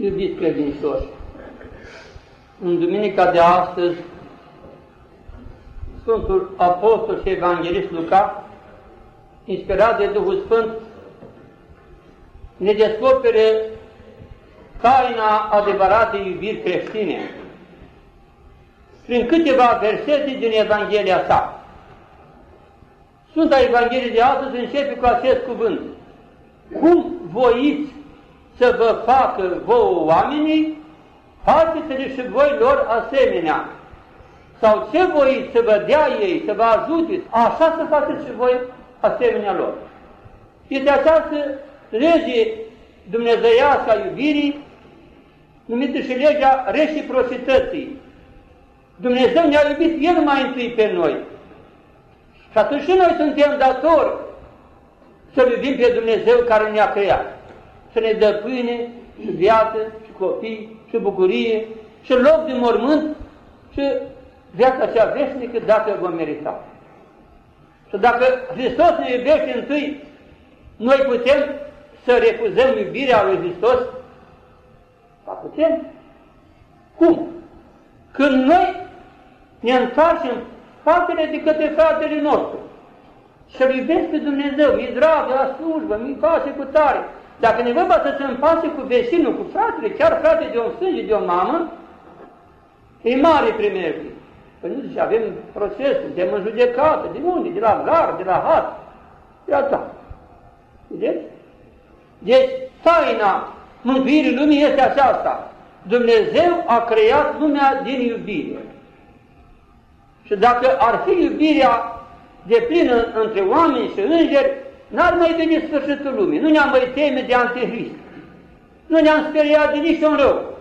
Iubiți credincioși, în duminica de astăzi, Sfântul Apostol și Evanghelist Luca, inspirat de Duhul Sfânt, ne descopere taina adevăratei iubiri creștine prin câteva versete din Evanghelia sa. Sfânta Evanghelie de astăzi începe cu acest cuvânt. Cum voiți să vă facă vouă oamenii, faceți-le și voi lor asemenea. Sau ce voiți să vă dea ei, să vă ajute, așa să faceți și voi asemenea lor. Este această lege dumnezeiască a iubirii, numită și legea reciprocității. Dumnezeu ne-a iubit El mai întâi pe noi. Și atunci și noi suntem datori să iubim pe Dumnezeu care ne-a creat. Să ne dă pâine și viață și copii și bucurie și loc de mormânt și viața cea veșnică dacă vom merita. Și dacă Hristos ne iubește întâi, noi putem să refuzăm iubirea lui Hristos? Ba putem. Cum? Când noi ne întoarcem faptele de către fratele nostru și îl iubesc pe Dumnezeu, e drag la slujbă, mi face cu tare. Dacă ne vorba să se împace cu vecinul, cu fratele, chiar frate de un sânge, de o mamă, e mare primejdiu. Păi nu zice, avem proces, suntem în judecată, de unde? De la gar, de la hat, de la tot. Vedeți? Deci, taina mântuirii lumii este aceasta. Dumnezeu a creat lumea din iubire. Și dacă ar fi iubirea de plină între oameni și îngeri, n-ar mai veni sfârșitul lumii. Nu ne-am mai teme de antihrist. Nu ne-am speriat de niciun rău.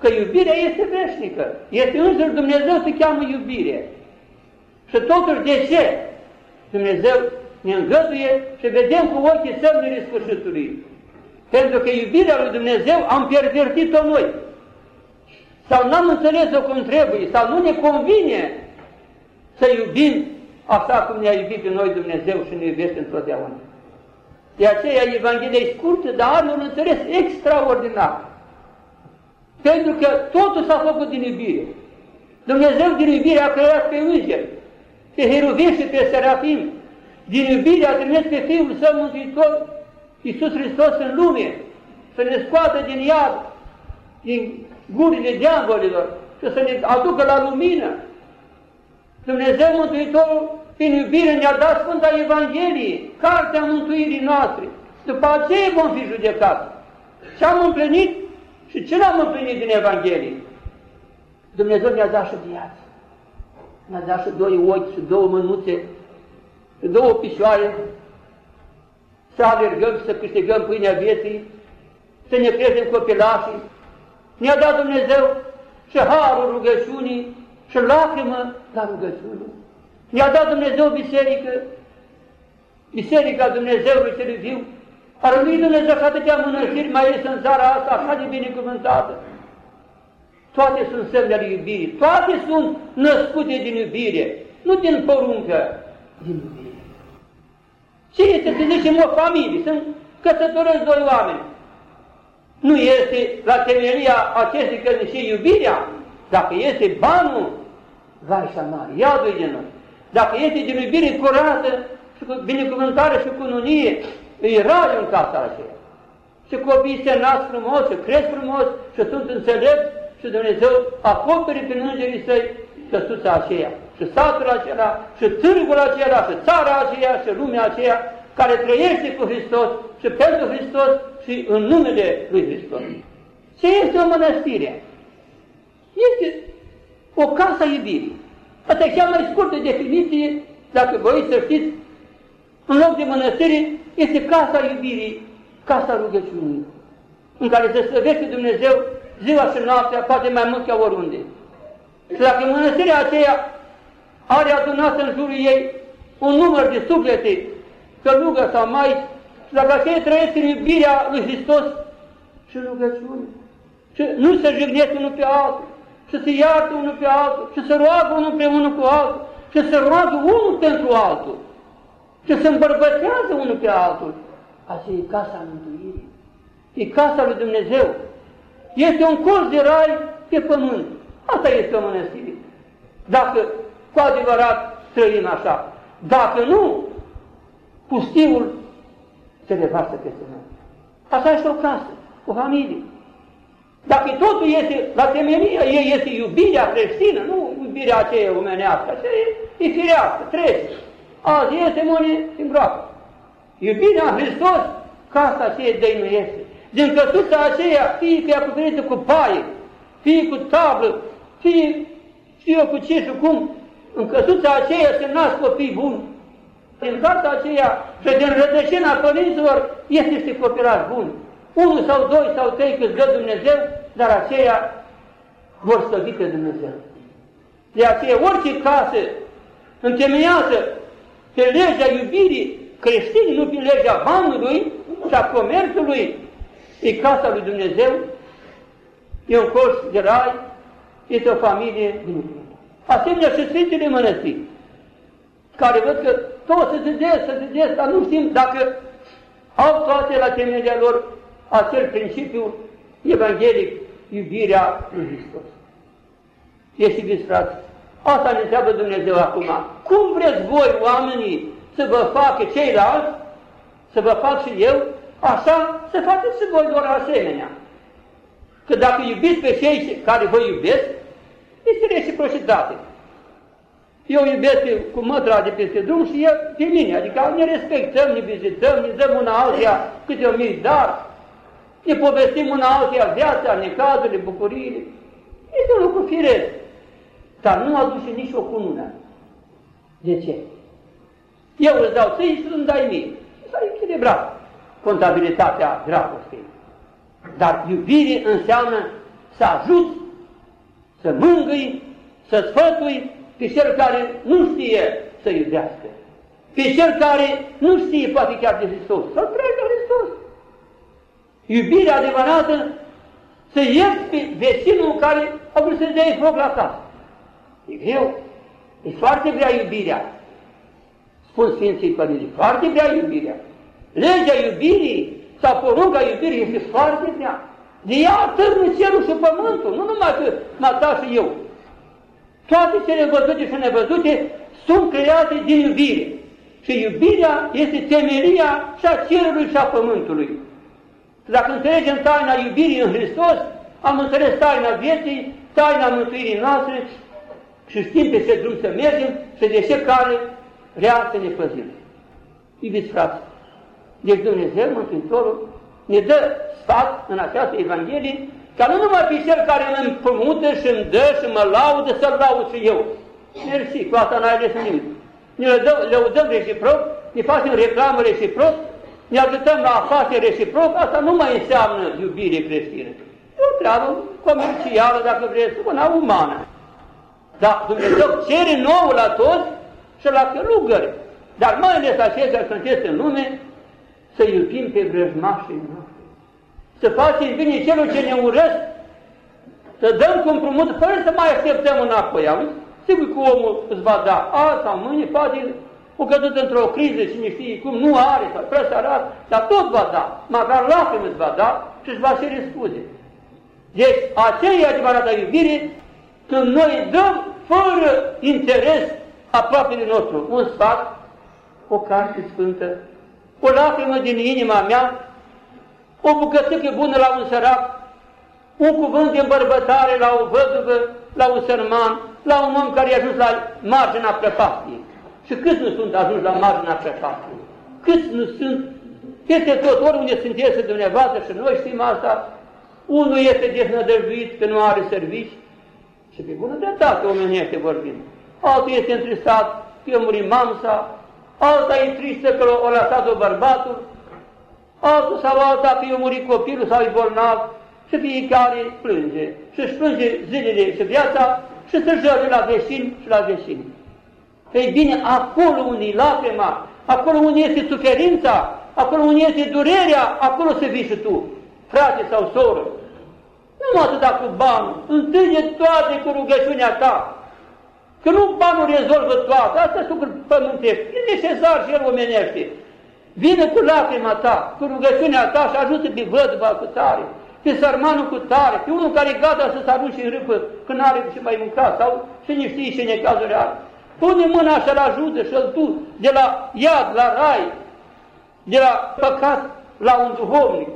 Că iubirea este veșnică. Este însuși Dumnezeu se cheamă iubire. Și totuși de ce? Dumnezeu ne îngăduie și vedem cu ochii semnele sfârșitului. Pentru că iubirea lui Dumnezeu am pervertit-o noi sau n-am înțeles-o cum trebuie, sau nu ne convine să iubim așa cum ne-a iubit pe noi Dumnezeu și ne iubește întotdeauna. De aceea Evanghelia e scurtă, dar are un înțeles extraordinar. Pentru că totul s-a făcut din iubire. Dumnezeu din iubire a creat pe îngeri, pe heruvim și pe serafim. Din iubire a trimis pe Fiul Său Mântuitor, Iisus Hristos în lume, să ne scoată din iad, din gurile diavolilor și să ne aducă la lumină. Dumnezeu Mântuitorul, prin iubire, ne-a dat Sfânta Evanghelie, cartea mântuirii noastre. După aceea vom fi judecați. Ce am împlinit și ce n-am împlinit din Evanghelie? Dumnezeu ne-a dat și viață. Ne-a dat și doi ochi și două mânuțe și două pișoare să alergăm și să câștigăm pâinea vieții, să ne creștem copilașii, ne-a dat Dumnezeu și harul rugăciunii și lacrimă la rugăciune. Ne-a dat Dumnezeu biserică, biserica Dumnezeului cel viu, a rămâit Dumnezeu că atâtea mănăstiri mai este în țara asta așa de binecuvântată. Toate sunt semne ale iubirii, toate sunt născute din iubire, nu din poruncă, din iubire. Ce este, să zicem, o familie? Sunt căsătorăți doi oameni. Nu este la temelia acestei căsnicie iubirea? Dacă este banul, vai și mare, iadul de noi. Dacă este din iubire curată și cu binecuvântare și cu nunie, îi rai în casa aceea. Și copiii se nasc frumos, și cresc frumos, și sunt înțelepți și Dumnezeu acoperi prin îngerii săi căsuța aceea, și satul acela, și târgul acela, și țara aceea, și lumea aceea, care trăiește cu Hristos și pentru Hristos și în numele lui Hristos. Ce este o mănăstire? Este o casă a iubirii. Asta e cea mai scurtă definiție, dacă voi să știți, în loc de mănăstire, este casa iubirii, casa rugăciunii, în care se slăvește Dumnezeu ziua și noaptea, poate mai mult ca oriunde. Și dacă mănăstirea aceea are adunat în jurul ei un număr de suflete, călugă sau mai și dacă aceia trăiesc în iubirea lui Hristos și rugăciune, și nu se jignesc unul pe altul, și se iartă unul pe altul, și se roagă unul pe unul cu altul, și se roagă unul pentru altul, și se îmbărbătează unul pe altul. Asta e casa mântuirii. E casa lui Dumnezeu. Este un colț de rai pe pământ. Asta este o mănăstire. Dacă cu adevărat trăim așa. Dacă nu, pustiul se revarsă peste noi. Asta este o casă, o familie. Dacă totul este la temelia ei este iubirea creștină, nu iubirea aceea omenească, aceea e, e firească, trece. Azi este, mâine în groapă. Iubirea în Hristos, casa aceea dăinuiește. Din căsuța aceea, fie că e acoperită cu paie, fie cu tablă, fie știu eu cu ce și cum, în căsuța aceea se nasc copii buni. Din casa aceea și din rădăcina părinților este niște copilași buni. Unul sau doi sau trei cât dă Dumnezeu, dar aceia vor stăvi pe Dumnezeu. De aceea orice casă întemeiată pe legea iubirii creștinii, nu pe legea banului și a comerțului, e casa lui Dumnezeu, e un coș de rai, este o familie binecuvântată. Asemenea și Sfintele Mănăstiri, care văd că toți se zidesc, se zidesc, dar nu știm dacă au toate la temelia lor acel principiu evanghelic, iubirea lui Hristos. Ești iubiți, frate, asta ne întreabă Dumnezeu acum. Cum vreți voi, oamenii, să vă facă ceilalți, să vă fac și eu, așa să faceți și voi doar asemenea. Că dacă iubiți pe cei care vă iubesc, este reciprocitate. Eu iubesc cu mătra de peste drum și el pe mine, adică ne respectăm, ne vizităm, ne dăm una altia câte o mii dar, ne povestim una altia viața, necazurile, bucuriile. Este un lucru firesc, dar nu aduce nici o cunună. De ce? Eu îți dau ție și îmi dai mie. S-a echilibrat contabilitatea dragostei. Dar iubire înseamnă să ajut, să mângâi, să sfătui pe cel care nu știe să iubească, pe cel care nu știe poate chiar de Hristos, să trece Hristos. Iubirea adevărată să ierți pe vecinul care a vrut să-ți dea foc la casă. E greu. E foarte grea iubirea. Spun Sfinții Părinții, foarte grea iubirea. Legea iubirii sau porunca iubirii este foarte grea. De ea târnă cerul și pământul, nu numai că m-a și eu. Toate cele văzute și nevăzute sunt create din iubire. Și iubirea este temelia și a cerului și a pământului. Dacă înțelegem taina iubirii în Hristos, am înțeles taina vieții, taina mântuirii noastre și știm pe ce drum să mergem și de ce care rea să ne păzim. Iubiți frate, deci Dumnezeu, Mântuitorul, ne dă sfat în această Evanghelie ca nu numai pe cel care mă împrumută și îmi dă și mă laudă, să-l laud și eu. Mersi, cu asta n-ai ales nimic. Ne lăudăm reciproc, ne facem reclamă reciproc, ne ajutăm la afaceri reciproc, asta nu mai înseamnă iubire creștină. E o treabă comercială, dacă vreți, una umană. Dar Dumnezeu cere nou la toți și la călugări. Dar mai ales aceia care sunteți în lume, să iubim pe vrăjmașii noștri să facem bine celor ce ne urăsc, să dăm cu împrumut fără să mai așteptăm înapoi. Auzi? Sigur că omul îți va da azi sau mâine, poate o căzut într-o criză și nu știe cum, nu are sau prea să arată, dar tot va da, măcar lacrimi îți va da și îți va cere scuze. Deci, aceea e adevărata iubire când noi dăm fără interes aproapele nostru un sfat, o carte sfântă, o lacrimă din inima mea o bucățică bună la un sărac, un cuvânt de îmbărbătare la o văduvă, la un sărman, la un om care a ajuns la marginea prăpastiei. Și câți nu sunt ajuns la marginea prăpastiei? Câți nu sunt? Este tot, oriunde sunteți dumneavoastră și noi știm asta, unul este deznădăjduit că nu are servici și pe bună dreptate omenește vorbind. Altul este întristat că a murit mamsa, alta e tristă că o lăsat-o bărbatul, altul sau alta că i-a murit copilul sau e bolnav și fiecare plânge și își plânge zilele și viața și se jări la vecini și la vecini. Ei bine, acolo unde e lacrima, acolo unde este suferința, acolo unde este durerea, acolo să vii și tu, frate sau soră. Nu atât cu banul, întâlne toate cu rugăciunea ta. Că nu banul rezolvă toate, asta sunt pământești, e necesar și el omenește. Vine cu lacrima ta, cu rugăciunea ta și ajută pe văduva cu tare. pe sărmanul cu tare, pe unul care e gata să se arunce în râpă când are ce mai mânca sau și nu știe ce necazuri are. Pune mâna și-l ajută și-l tu de la iad, la rai, de la păcat la un duhovnic,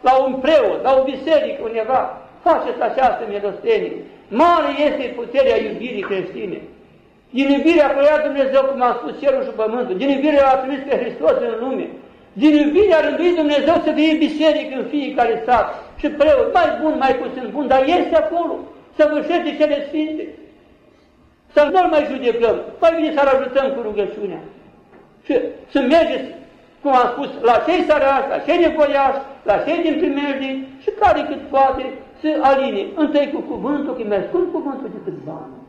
la un preot, la o biserică, undeva. Faceți această milostenie. Mare este puterea iubirii creștine. Din iubirea pe ea Dumnezeu, cum a spus cerul și pământul, din iubirea a trimis pe Hristos în lume, din iubirea a rânduit Dumnezeu să fie biserică în fiecare sat și preot, mai bun, mai puțin bun, dar este acolo, să vârșește cele sfinte. Să nu mai judecăm, mai bine să-l ajutăm cu rugăciunea. Și să mergeți, cum am spus, la cei sărași, la cei nevoiași, la cei din primejdii și care cât poate să aline. Întâi cu cuvântul, că mai scurt cuvântul decât banul.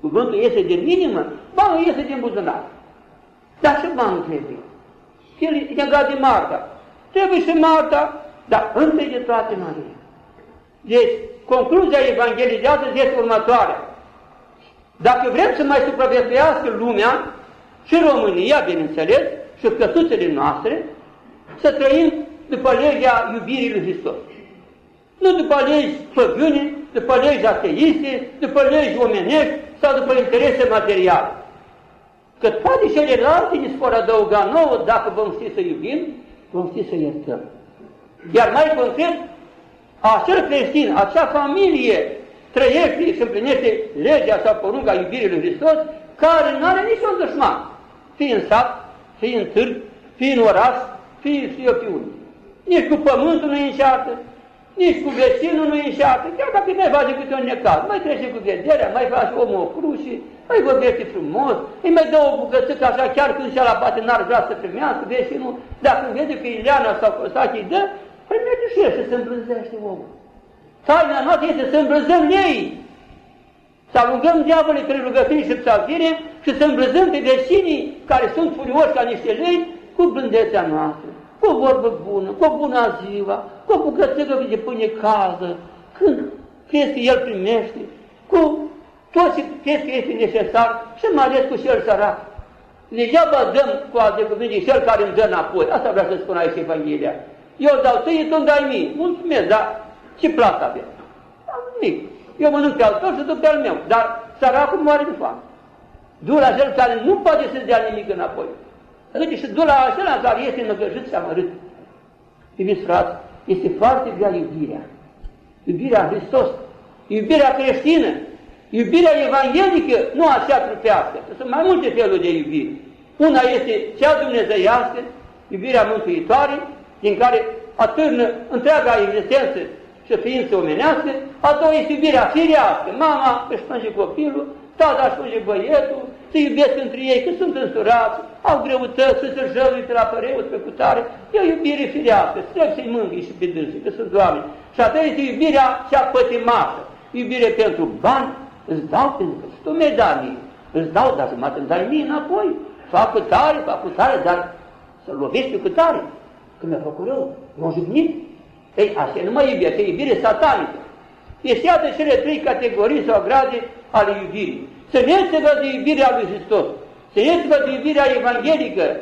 Cuvântul iese din inimă, banul iese din buzunar. Dar și banul trebuie. El e legat de Marta. Trebuie și Marta, dar întâi de toate Maria. Deci, concluzia Evangheliei de astăzi este următoarea. Dacă vrem să mai supraviețuiască lumea și România, bineînțeles, și căsuțele noastre, să trăim după legea iubirii lui Hristos. Nu după legi păgâne, după legi ateiste, după legi omenești sau după interese materiale. Că toate celelalte ne vor adăuga nouă dacă vom ști să iubim, vom ști să iertăm. Iar mai concret, acel creștin, acea familie trăiește și împlinește legea sau porunca iubirii lui Hristos, care nu are niciun dușman, fie în sat, fie în târg, fie în oraș, fie și eu pe unul. Nici cu pământul nu e înceartă, nici cu vecinul nu înșeată, chiar dacă mai face câte un necaz, mai trece cu vederea, mai face omul o cruce, mai vorbește frumos, îi mai dă o bucățică așa, chiar când și la poate n-ar vrea să primească, vecinul, dacă vede că Ileana sau Cosache îi dă, primește și el și se îmbrânzește omul. Taina noastră este să îmbrânzăm ei, să alungăm diavolii prin rugăciuni și psaltire și să îmbrânzăm pe vecinii care sunt furioși ca niște lei cu blândețea noastră cu o vorbă bună, cu o bună ziua, cu o bucățică de pâine caldă, când crezi că El primește, cu tot ce crezi că este necesar și mai ales cu cel sărac. Degeaba dăm cu alte cuvinte cel care îmi dă înapoi. Asta vrea să spun aici Evanghelia. Eu dau tăie, tu îmi dai mie. Mulțumesc, dar ce plată avem? Nimic. Eu mănânc pe al tău și duc pe al meu. Dar săracul moare de foame. Du la cel care nu poate să dea nimic înapoi. Uite, și du la acela care este năgăjit și amărât. Iubiți frați, este foarte grea iubirea. Iubirea Hristos, iubirea creștină, iubirea evanghelică, nu așa trupească. Sunt mai multe feluri de iubire. Una este cea dumnezeiască, iubirea mântuitoare, din care atârnă întreaga existență și ființă omenească, a doua este iubirea firească. Mama își plânge copilul, tata își plânge băietul, se iubesc între ei, că sunt însurați, au greutăți, să se jălui pe la păreut, pe cutare, e o iubire firească, trebuie să-i mângâi și pe dânsii, că sunt oameni. Și atunci este iubirea cea pătimașă, iubire pentru bani, îți dau pentru că tu mi-ai dat mie, îți dau, dar jumătate îmi dai mie înapoi, fac cu tare, fac cu tare, dar să lovești pe cu tare, că mi-a făcut rău, m-a jignit. Ei, asta nu mai iubire, e iubire satanică. Este iată cele trei categorii sau grade ale iubirii. Să ne de iubirea lui Hristos, să ne de iubirea evanghelică,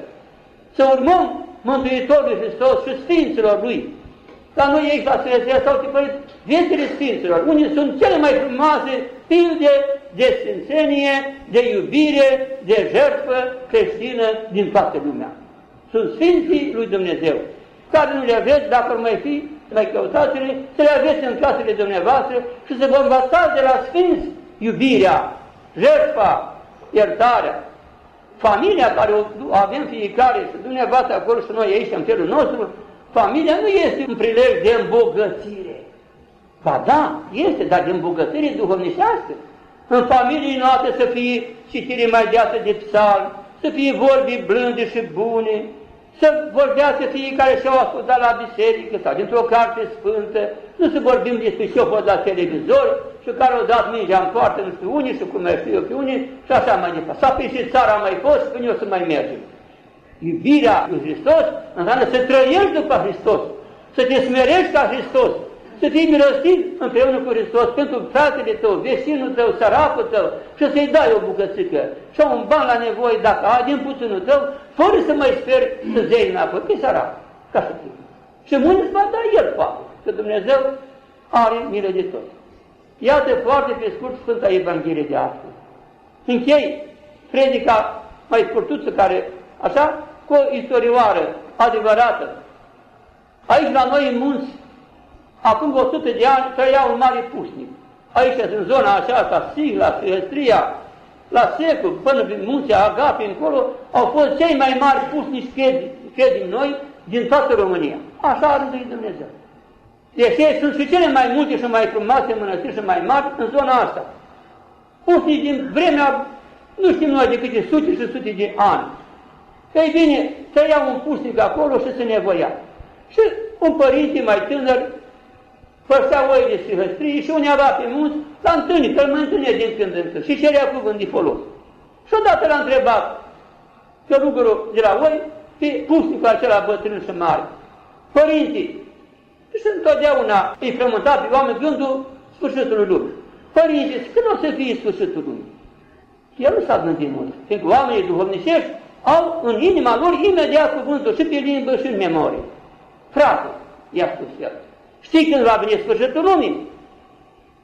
să urmăm Mântuitorul Hristos și Sfinților Lui. Ca noi aici la Sfânția s-au tipărit viețile Sfinților, unii sunt cele mai frumoase pilde de sfințenie, de iubire, de jertfă creștină din toată lumea. Sunt Sfinții lui Dumnezeu, care nu le aveți, dacă ar mai fi, mai căutați-le, să le aveți în casele dumneavoastră și să vă învățați de la Sfinți iubirea, jertfa, iertarea, familia care o avem fiecare și dumneavoastră acolo și noi aici în felul nostru, familia nu este un prilej de îmbogățire. Ba da, este, dar de îmbogățire duhovnicească. În familie noastre să fie citire mai deasă de psalm, să fie vorbi blânde și bune, să vorbească fiecare și au ascultat la biserică sau dintr-o carte sfântă, nu să vorbim despre ce au fost la televizor și care au dat mingea în poartă, nu știu unii și cum mai știu eu pe unii și așa mai departe. Sau pe și țara mai fost, până eu să mai mergem. Iubirea lui Hristos înseamnă să trăiești după Hristos, să te smerești ca Hristos, să fii milostiv împreună cu Hristos pentru fratele tău, vecinul tău, săracul tău și să-i dai o bucățică și un ban la nevoie dacă ai din puținul tău, fără să mai speri să zei înapoi, pe sărac, ca să fie. Și mâine îți va da el poate. că Dumnezeu are milă de tot. Iată foarte pe scurt Sfânta Evanghelie de astăzi. Închei predica mai scurtuță care, așa, cu o istorioară adevărată. Aici la noi în munți, acum 100 de ani, trăia un mare pusnic. Aici, în zona aceasta, Sigla, Silestria, la secul, până prin munțea Agape, încolo, au fost cei mai mari pusnici, cred, credem noi, din toată România. Așa a rânduit Dumnezeu. Deci ei sunt și cele mai multe și mai frumoase mănăstiri și mai mari în zona asta. Pusnici din vremea, nu știm noi de câte sute și sute de ani. Ei bine, trăia un pusnic acolo și se nevoia. Și un părinte mai tânăr făcea oi de sihăstrie și unii avea pe munți, l-a întâlnit, îl mai întâlnea din când în când și cerea cuvânt de folos. Și odată l-a întrebat călugărul de la oi pe pusnicul acela bătrân și mare. Părinte, și întotdeauna îi frământa pe oameni gândul sfârșitului lumii. Părinte, când o să fie sfârșitul lumii? El nu s-a gândit mult, fiindcă oamenii duhovnicești au în inima lor imediat cuvântul și pe limbă și în memorie. Frate, i-a spus el, știi când va veni sfârșitul lumii?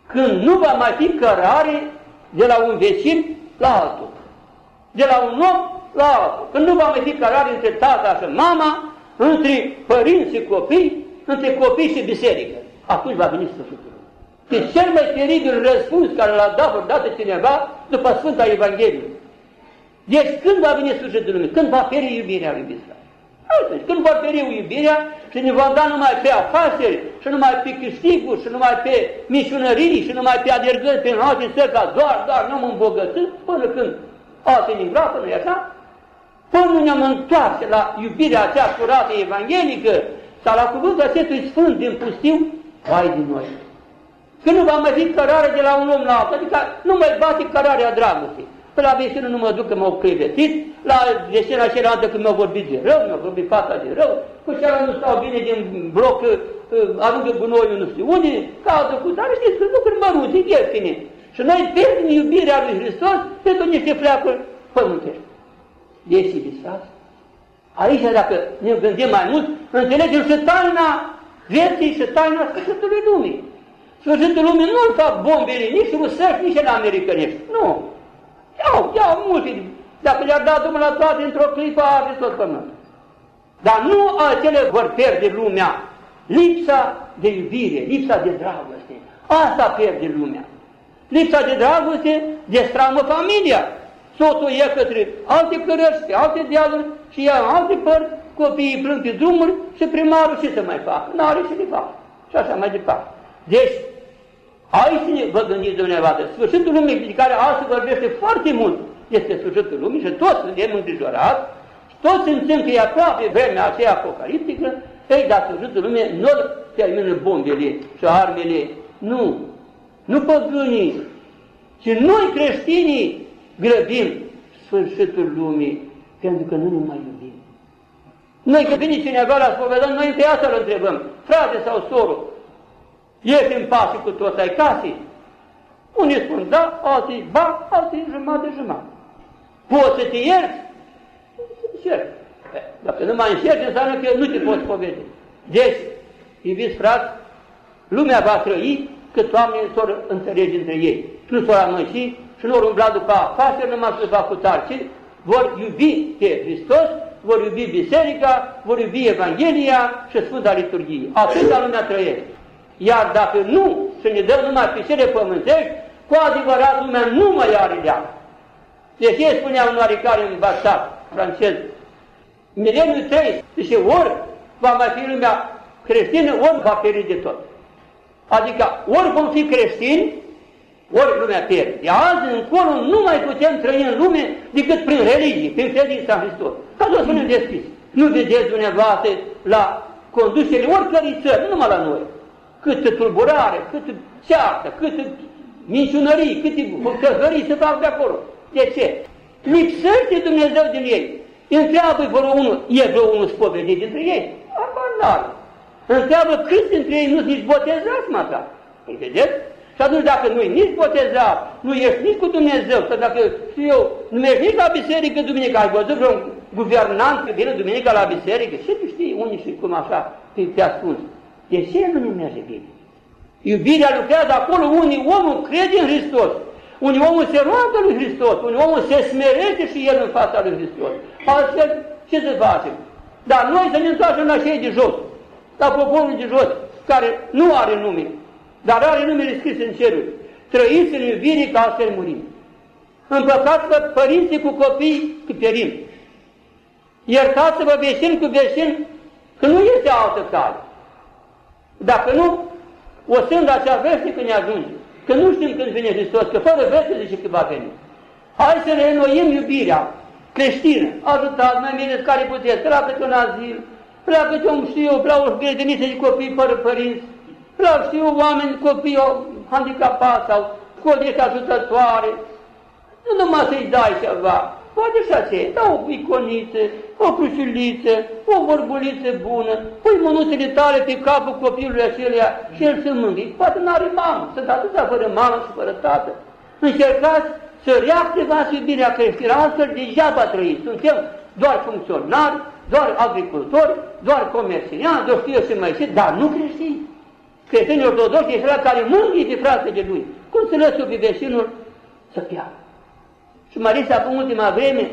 Când nu va mai fi cărare de la un vecin la altul, de la un om la altul, când nu va mai fi cărare între tata și mama, între părinți și copii, între copii și biserică. Atunci va veni sfârșitul lumii. Deci cel mai teribil răspuns care l-a dat vreodată cineva după Sfânta Evanghelie. Deci când va veni sfârșitul lumii? Când va pieri iubirea lui Biserică? Atunci, când va pieri iubirea și ne va da numai pe afaceri și numai pe câștiguri și numai pe mișunării și numai pe adergări pe alte țări ca doar, doar nu mă îmbogățit până când alte din groapă, nu așa? Până ne-am întoarce la iubirea aceea curată evanghelică sau la cuvântul acestui Sfânt din pustiu, vai din noi. Când nu va mai fi cărare de la un om la altul, adică nu mai bate cărarea dragostei. Pe la vecinul nu mă duc că m-au crevetit, la vecina cealaltă când mi-au vorbit de rău, mi-au vorbit fata de rău, cu cealaltă nu stau bine din bloc, uh, aruncă gunoiul nu știu unde, caută cu tare, știți că lucruri mărunte, ieftine. Și noi pierdem iubirea lui Hristos pentru niște fleacuri pământești. Ești iubiți, Aici, dacă ne gândim mai mult, înțelegem și taina vieții și taina sfârșitului lumii. Sfârșitul lumii nu-l fac bombele nici rusești, nici americanești. Nu. Iau, iau multe. Dacă le-ar da Domnul la toate într-o clipă, are tot pământul. Dar nu acele vor pierde lumea. Lipsa de iubire, lipsa de dragoste. Asta pierde lumea. Lipsa de dragoste destramă familia. Soțul e către alte cărări, pe alte dealuri și ia alte părți, copiii plâng pe drumuri și primarul ce să mai facă? N-are ce le facă. Și așa mai departe. Deci, Aici vă gândiți dumneavoastră, sfârșitul lumii de care astăzi vorbește foarte mult, este sfârșitul lumii și toți suntem îngrijorați, toți simțim că e aproape vremea aceea apocaliptică, ei, dar sfârșitul lumii nu termină bombele și armele, nu, nu păgânii, ci noi creștinii grăbim sfârșitul lumii, pentru că nu ne mai iubim. Noi când vine cineva la spovedanie, noi întâi asta îl întrebăm, frate sau soră, Ești în pace cu toți ai casei? Unii spun da, alții ba, alții jumătate de jumătate. Poți să te ierți? Încerc. Dacă nu mai încerci, înseamnă că nu te poți povedi. Deci, iubiți frați, lumea va trăi cât oamenii s-or înțelege între ei. Nu s-or amăși și nu vor umbla după afaceri, numai să facă tare, ci vor iubi pe Hristos, vor iubi Biserica, vor iubi Evanghelia și Sfânta Liturghie. Atâta lumea trăiește. Iar dacă nu să ne dăm numai pe cele pământești, cu adevărat lumea nu mai are leac. De ce spunea un oarecare învățat francez? Mileniul 3, zice, ori va mai fi lumea creștină, ori va pieri de tot. Adică ori vom fi creștini, ori lumea pierde. De azi încolo nu mai putem trăi în lume decât prin religie, prin credința în Hristos. Ca să o spunem deschis. Nu vedeți dumneavoastră la conducerile oricărei țări, nu numai la noi câtă tulburare, câtă ceartă, câtă minciunării, câte căhării se fac de acolo. De ce? Lipsește Dumnezeu din ei. Întreabă vreo unul, e vreo unul spovedit dintre ei? Abanal. Întreabă câți dintre ei nu sunt nici botezați, măcar. Păi vedeți? Și atunci dacă nu ești nici botezat, nu ești nici cu Dumnezeu, sau dacă știu eu, nu mergi nici la biserică duminică, ai văzut vreun guvernant că vine duminica la biserică, ce tu știi unii și cum așa, te, te ascunzi. De ce nu ne merge bine? Iubirea lucrează acolo unde omul crede în Hristos, unde omul se roagă lui Hristos, unde omul se smerește și el în fața lui Hristos. Altfel, ce să facem? Dar noi să ne întoarcem la cei de jos, la poporul de jos, care nu are nume, dar are numele scris în ceruri. Trăiți în iubire ca altfel murim. Împăcați-vă părinții cu copii că perim. Iertați-vă veșin cu veșin că nu este altă cale. Dacă nu, o sândă acea veșnică ne ajunge. Că nu știm când vine Hristos, că fără veste zice că va veni. Hai să ne înnoim iubirea creștină. Ajutați, mai bine care puteți, pleacă un azil, pleacă un, știu eu, vreau o grădiniță de copii fără părinți, vreau știu oameni, copii handicapați sau școli ajutătoare. Nu numai să-i dai ceva, poate și aceea, da o iconiță, o cruciuliță, o vorbuliță bună, pui mânuțele tale pe capul copilului acelea și el se mângâie. Poate n-are mamă, sunt atâția fără mamă și fără tată. Încercați să reactivați iubirea creștină, altfel degeaba trăiți. Suntem doar funcționari, doar agricultori, doar comerciani, doar știu eu ce mai știu, dar nu creștini. Creștinii ortodoxi este la care mângâie pe fratele lui. Cum să lăsă pe vecinul să piară? Și Marisa, acum ultima vreme,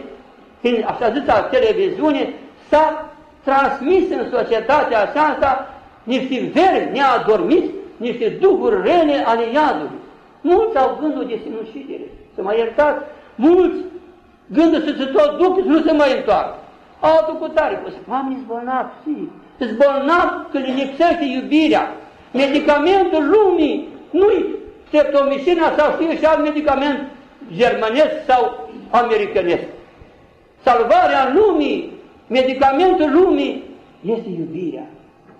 prin așa zisă televiziune, s-a transmis în societatea aceasta niște vermi neadormiți, niște duhuri rene ale iadului. Mulți au gândul de sinucidere, să mă iertați, mulți gândul să se tot duc, să nu se mai întoarcă. Altul cu tare, păi, oamenii zbolnavi, și zbolnavi când îi lipsește iubirea. Medicamentul lumii nu-i streptomicina sau știu și alt medicament germanesc sau americanesc. Salvarea lumii, medicamentul lumii este iubirea.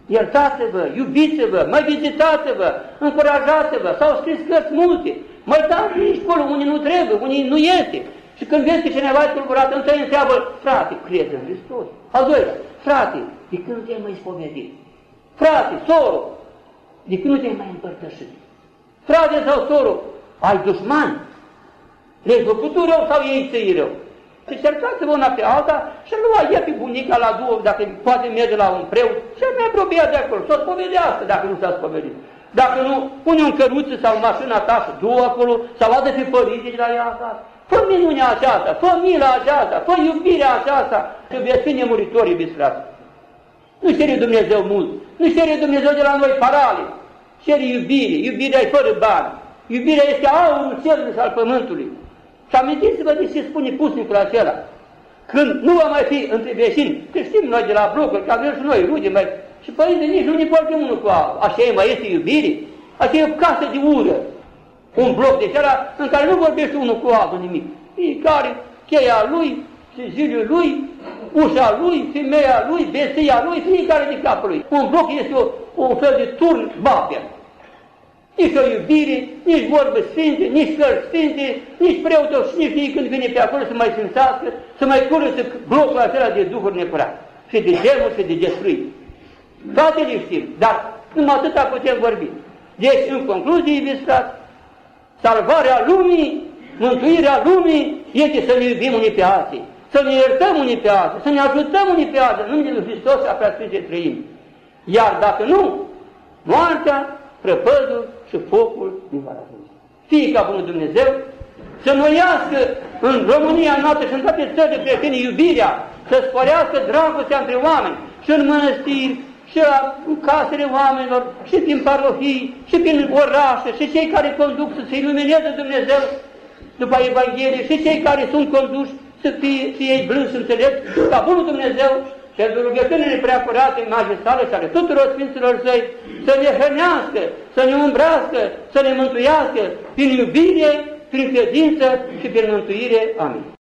Iertați-vă, iubiți-vă, mai vizitați-vă, încurajați-vă, s-au scris cărți multe, mai dați nici acolo unii nu trebuie, unii nu este. Și când vezi că cineva e tulburat, întâi întreabă, frate, crezi în Hristos? Al doilea, frate, de când nu te-ai mai spovedit? Frate, soro, de când nu te-ai mai împărtășit? Frate sau soro, ai dușmani? Le-ai făcut rău sau ei ți rău? Și cercați-vă una pe alta și nu a pe bunica la două, dacă poate merge la un preot, și mai apropiat de acolo, să o spovedească dacă nu s-a spovedit. Dacă nu, pune un căruță sau mașina ta și du acolo, sau adă pe părinții de la ea acasă. Fă minunea aceasta, fă mila aceasta, fă iubirea aceasta și veți fi nemuritori, iubiți frate. Nu cere Dumnezeu mult, nu cere Dumnezeu de la noi parale, cere iubire, iubirea e fără bani, iubirea este aurul cerului și al pământului. Și amintiți-vă de ce spune pusnicul acela. Când nu va mai fi între vecini, că știm noi de la blocuri, că avem și noi rude, mai, și părinte nici nu ne vorbim unul cu altul. Așa e, mai este iubire? Așa e o casă de ură. Un bloc de acela în care nu vorbește unul cu altul nimic. Fiecare, cheia lui, ziliul lui, ușa lui, femeia lui, bestia lui, fiecare de capul lui. Un bloc este o, un fel de turn babia nici o iubire, nici vorbă sfinte, nici cărți sfinte, nici preotul și nici ei când vine pe acolo să mai simțească, să mai curăță blocul acela de duhuri necurat și de gemuri și de destruit. Toate le știm, dar numai atâta putem vorbi. Deci, în concluzie, iubiți salvarea lumii, mântuirea lumii este să ne iubim unii pe alții, să ne iertăm unii pe alții, să ne ajutăm unii pe alții, în numele Lui Hristos a preasfinței trăim. Iar dacă nu, moartea, prăpădul și focul din va ajunge. Fie ca Bunul Dumnezeu să noiască în România noastră și în toate țările prieteni iubirea, să sporească dragostea între oameni și în mănăstiri, și în casele oamenilor, și prin parohii, și prin orașe, și cei care conduc să se ilumineze Dumnezeu după Evanghelie, și cei care sunt conduși să fie, fie ei blânzi și înțelepți, ca Bunul Dumnezeu pentru rugăciunile prea curate, majestale și ale tuturor Sfinților Săi, să ne hrănească, să ne umbrească, să ne mântuiască prin iubire, prin credință și prin mântuire. Amin.